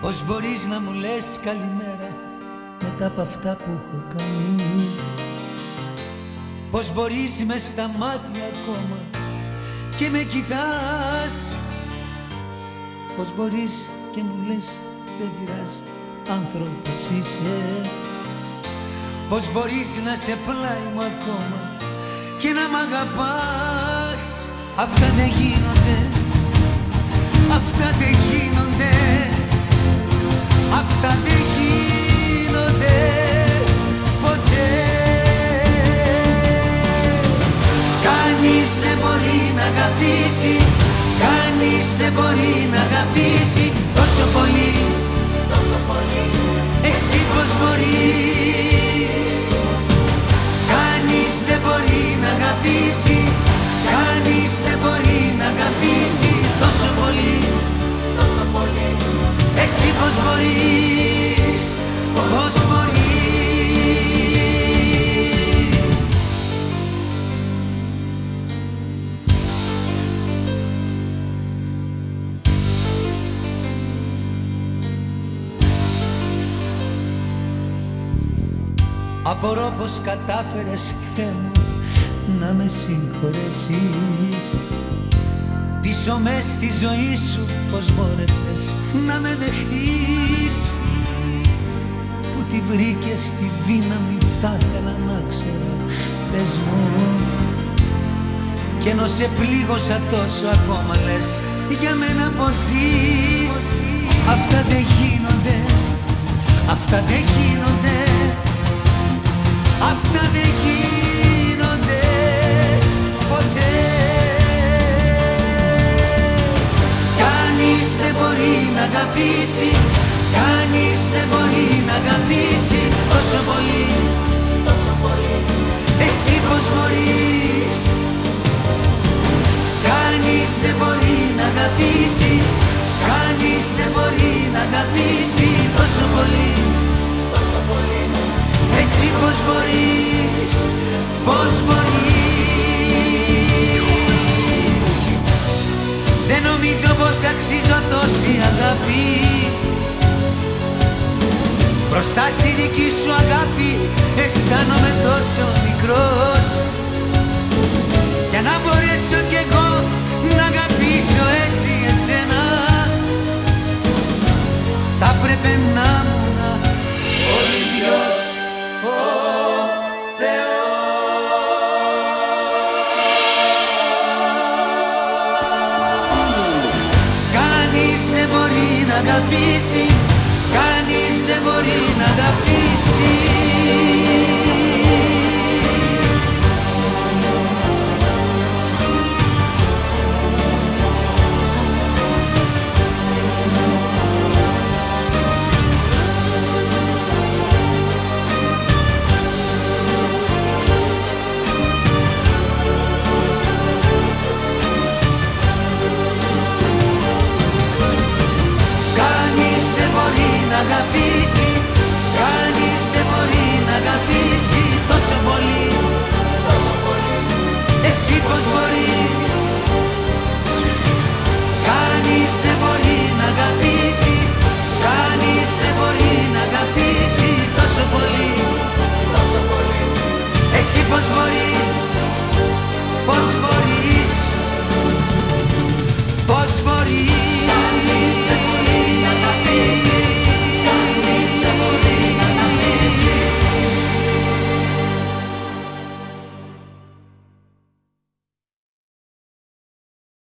Πώς μπορείς να μου λες καλημέρα μετά από αυτά που έχω κάνει; Πώς μπορείς με στα μάτια ακόμα και με κοιτάς; Πώς μπορείς και μου λες δεν πειράζει άνθρωπος είσαι Πώς μπορείς να σε πλάι μου ακόμα και να μ' αγαπάς; Αυτά δεν γίνονται, αυτά δεν γίνονται Αυτά δεν γίνονται ποτέ. Κανείς δεν μπορεί να αγαπήσει Κανείς δεν μπορεί να αγαπήσει τόσο πολύ Τόσο πολύ. Εσύ πως μπορείς Απορώ πως κατάφερες Θεέ μου να με συγχωρέσεις. Πίσω μες στη ζωή σου πως μπόρεσες να με δεχτείς. Που τη βρήκες τη δύναμη θα ήθελα να ξέρω Πες μου. Κι ενώ σε πλήγωσα τόσο ακόμα λες για μένα πως ζεις. Αυτά δεν γίνονται, αυτά δεν γίνονται Αυτά δεν γίνονται ποτέ. Κανείς δεν μπορεί να αγαπήσει Κανείς δεν μπορεί να αγαπήσει τόσο πολύ Τόσο πολύ. Εσύ πως μπορείς. Κανείς δεν μπορεί να αγαπήσει Κανείς δεν μπορεί να αγαπήσει τόσο πολύ Τόσο πολύ νομίζω πως αξίζω τόση αγάπη. Μπροστά στη δική σου αγάπη αισθάνομαι τόσο μικρός. Για να μπορέσω κι εγώ να αγαπήσω έτσι εσένα Θα πρέπει να ήμουν αγαπήσει Κανείς δεν μπορεί να αγαπήσει was fun.